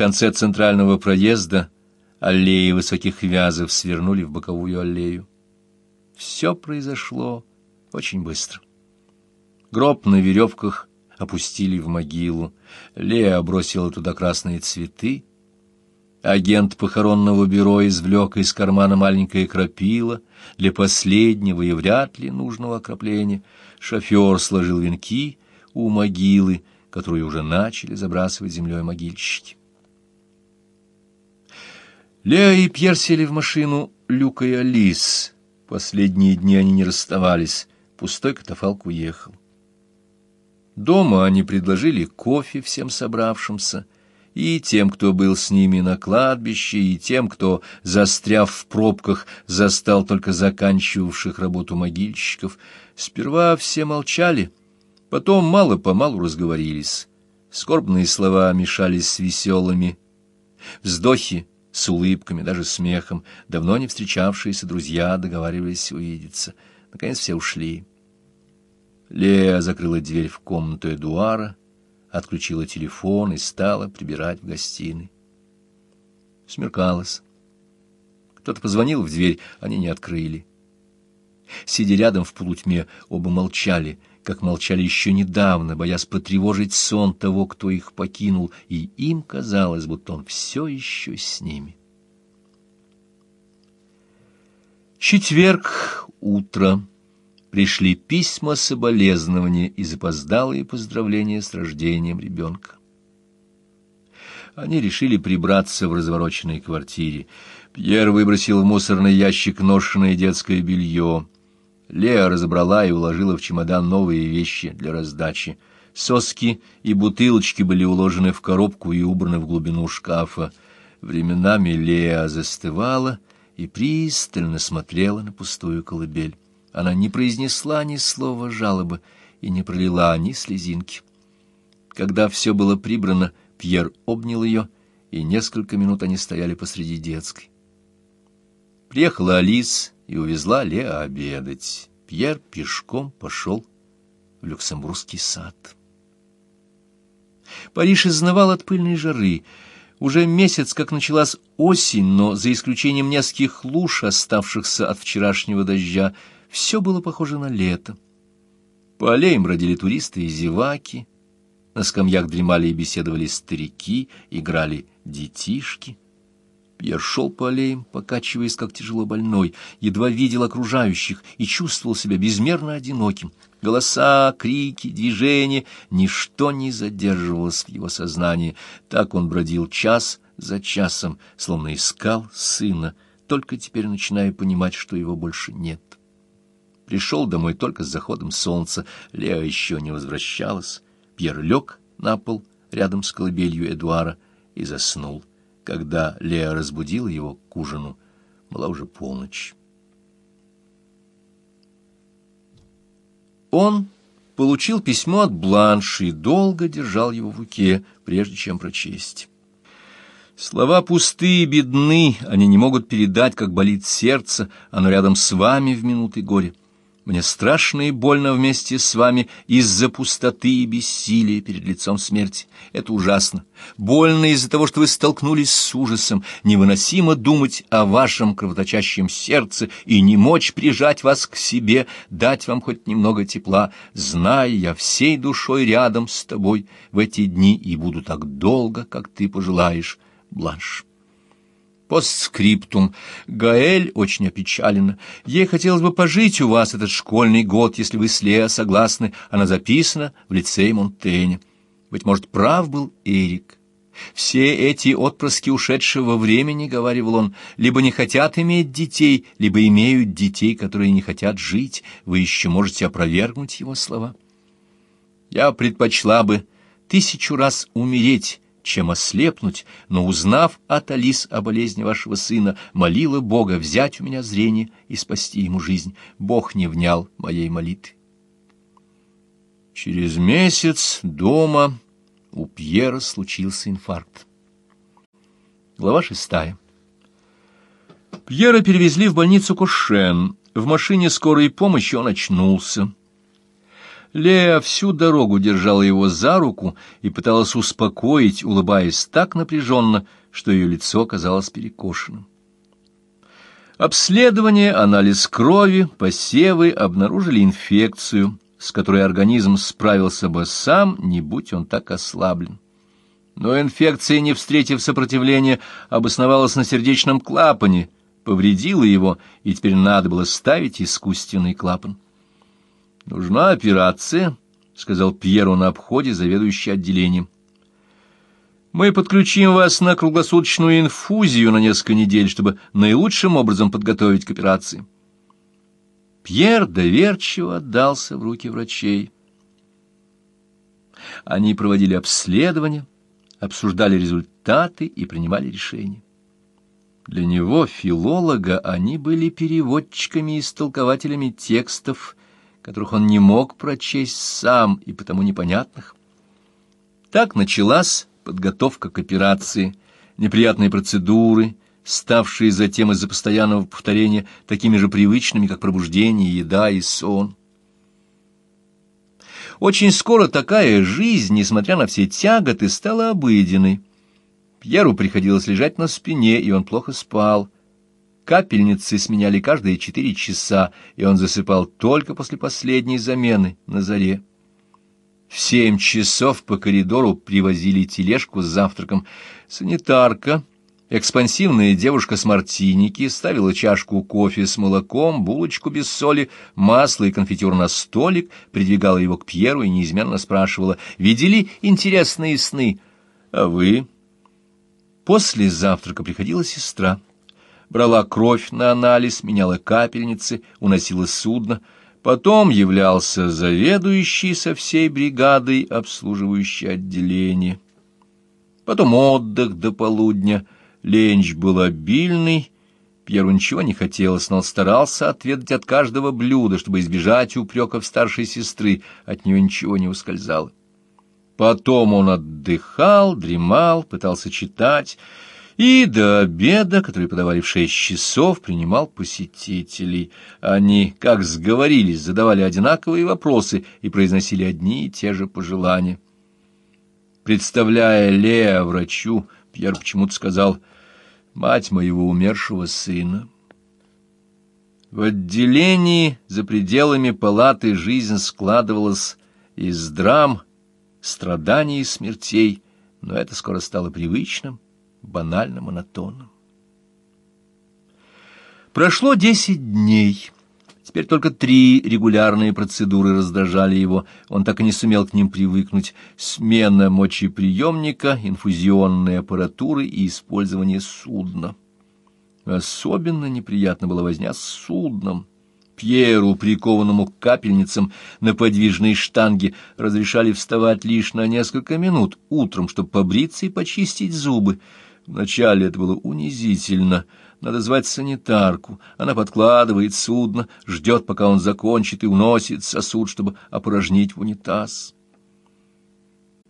конце центрального проезда аллеи высоких вязов свернули в боковую аллею. Все произошло очень быстро. Гроб на веревках опустили в могилу. Лея бросила туда красные цветы. Агент похоронного бюро извлек из кармана маленькое крапило для последнего и вряд ли нужного окропления. Шофер сложил венки у могилы, которую уже начали забрасывать землей могильщики. Леа и Пьер сели в машину Люка и Алис. Последние дни они не расставались. Пустой катафалк уехал. Дома они предложили кофе всем собравшимся, и тем, кто был с ними на кладбище, и тем, кто, застряв в пробках, застал только заканчивавших работу могильщиков. Сперва все молчали, потом мало-помалу разговорились. Скорбные слова мешались с веселыми. Вздохи с улыбками, даже смехом. Давно не встречавшиеся друзья договаривались увидеться. Наконец все ушли. Лея закрыла дверь в комнату Эдуара, отключила телефон и стала прибирать в гостиной. Смеркалось. Кто-то позвонил в дверь, они не открыли. Сидя рядом в полутьме, оба молчали, как молчали еще недавно, боясь потревожить сон того, кто их покинул, и им казалось, будто он все еще с ними. Четверг, утро пришли письма соболезнования и запоздалые поздравления с рождением ребенка. Они решили прибраться в развороченной квартире. Пьер выбросил в мусорный ящик ношенное детское белье. Леа разобрала и уложила в чемодан новые вещи для раздачи. Соски и бутылочки были уложены в коробку и убраны в глубину шкафа. Временами Леа застывала и пристально смотрела на пустую колыбель. Она не произнесла ни слова жалобы и не пролила ни слезинки. Когда все было прибрано, Пьер обнял ее, и несколько минут они стояли посреди детской. Приехала Алис и увезла Леа обедать. Пьер пешком пошел в Люксембургский сад. Париж изнывал от пыльной жары. Уже месяц, как началась осень, но за исключением нескольких луж, оставшихся от вчерашнего дождя, все было похоже на лето. По аллеям бродили туристы и зеваки, на скамьях дремали и беседовали старики, играли детишки. Пьер шел по аллеям, покачиваясь, как тяжело больной, едва видел окружающих и чувствовал себя безмерно одиноким. Голоса, крики, движения — ничто не задерживалось в его сознании. Так он бродил час за часом, словно искал сына, только теперь начиная понимать, что его больше нет. Пришел домой только с заходом солнца, Леа еще не возвращалась. Пьер лег на пол рядом с колыбелью Эдуара и заснул. Когда Леа разбудила его к ужину, была уже полночь. Он получил письмо от Бланши и долго держал его в руке, прежде чем прочесть. Слова пустые и бедны, они не могут передать, как болит сердце, оно рядом с вами в минуты горя. Мне страшно и больно вместе с вами из-за пустоты и бессилия перед лицом смерти. Это ужасно. Больно из-за того, что вы столкнулись с ужасом. Невыносимо думать о вашем кровоточащем сердце и не мочь прижать вас к себе, дать вам хоть немного тепла, зная я всей душой рядом с тобой в эти дни и буду так долго, как ты пожелаешь, Бланш. Постскриптум. Гаэль очень опечалена. Ей хотелось бы пожить у вас этот школьный год, если вы с Лео согласны. Она записана в лицее Монтене. Быть может, прав был Эрик. Все эти отпрыски ушедшего времени, — говорил он, — либо не хотят иметь детей, либо имеют детей, которые не хотят жить. Вы еще можете опровергнуть его слова. Я предпочла бы тысячу раз умереть, чем ослепнуть, но, узнав от Алис о болезни вашего сына, молила Бога взять у меня зрение и спасти ему жизнь. Бог не внял моей молитвы. Через месяц дома у Пьера случился инфаркт. Глава шестая. Пьера перевезли в больницу Кошен. В машине скорой помощи он очнулся. Лея всю дорогу держала его за руку и пыталась успокоить, улыбаясь так напряженно, что ее лицо казалось перекошенным. Обследование, анализ крови, посевы обнаружили инфекцию, с которой организм справился бы сам, не будь он так ослаблен. Но инфекция, не встретив сопротивления, обосновалась на сердечном клапане, повредила его, и теперь надо было ставить искусственный клапан. «Нужна операция», — сказал Пьеру на обходе, заведующий отделением. «Мы подключим вас на круглосуточную инфузию на несколько недель, чтобы наилучшим образом подготовить к операции». Пьер доверчиво отдался в руки врачей. Они проводили обследование, обсуждали результаты и принимали решения. Для него, филолога, они были переводчиками и истолкователями текстов, которых он не мог прочесть сам и потому непонятных. Так началась подготовка к операции, неприятные процедуры, ставшие затем из-за постоянного повторения такими же привычными, как пробуждение, еда и сон. Очень скоро такая жизнь, несмотря на все тяготы, стала обыденной. Пьеру приходилось лежать на спине, и он плохо спал. Капельницы сменяли каждые четыре часа, и он засыпал только после последней замены на заре. В семь часов по коридору привозили тележку с завтраком. Санитарка Экспансивная девушка с мартиники ставила чашку кофе с молоком, булочку без соли, масло и конфитюр на столик, придвигала его к Пьеру и неизменно спрашивала, «Видели интересные сны? А вы?» После завтрака приходила сестра. Брала кровь на анализ, меняла капельницы, уносила судно. Потом являлся заведующий со всей бригадой, обслуживающий отделение. Потом отдых до полудня — Ленч был обильный, Пьеру ничего не хотелось, но он старался отведать от каждого блюда, чтобы избежать упреков старшей сестры, от нее ничего не ускользало. Потом он отдыхал, дремал, пытался читать, и до обеда, который подавали в шесть часов, принимал посетителей. Они, как сговорились, задавали одинаковые вопросы и произносили одни и те же пожелания. Представляя Леа врачу, Пьер почему-то сказал «мать моего умершего сына». В отделении за пределами палаты жизнь складывалась из драм, страданий и смертей, но это скоро стало привычным, банальным, монотонным. Прошло десять дней. Теперь только три регулярные процедуры раздражали его, он так и не сумел к ним привыкнуть. Смена мочеприемника, инфузионной аппаратуры и использование судна. Особенно неприятно было возня с судном. Пьеру, прикованному к капельницам на подвижной штанге, разрешали вставать лишь на несколько минут утром, чтобы побриться и почистить зубы. Вначале это было унизительно — надо звать санитарку. Она подкладывает судно, ждет, пока он закончит, и уносит сосуд, чтобы опорожнить в унитаз.